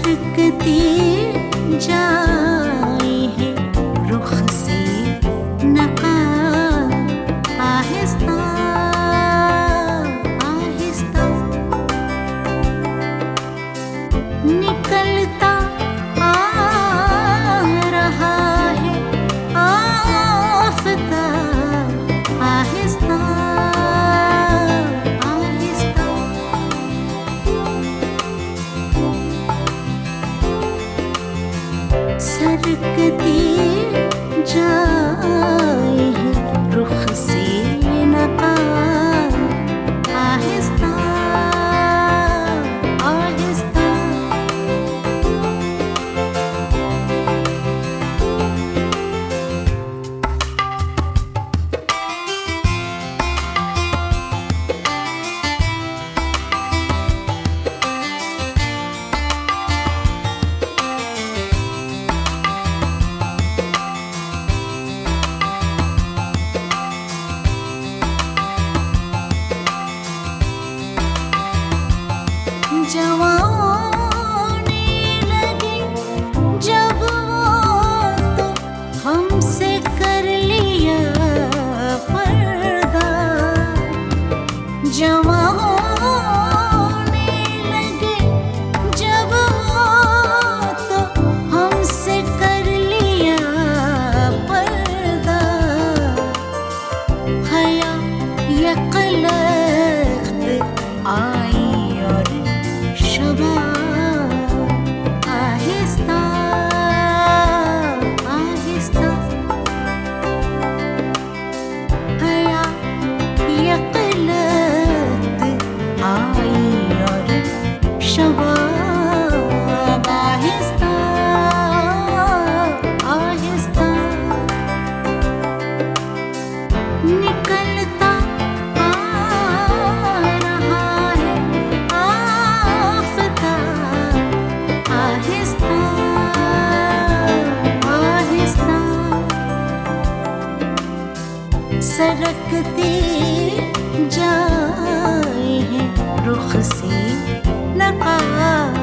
सरकते जाए है। रुख से नका आहिस्ता आहिस्ता। निकलता Joe. जाए हैं रुख से नकार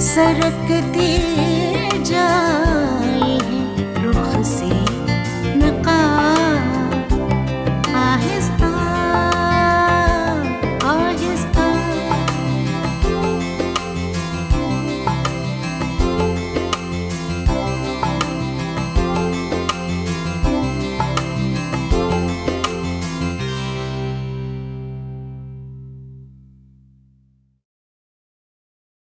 सरकते जाए रुख से।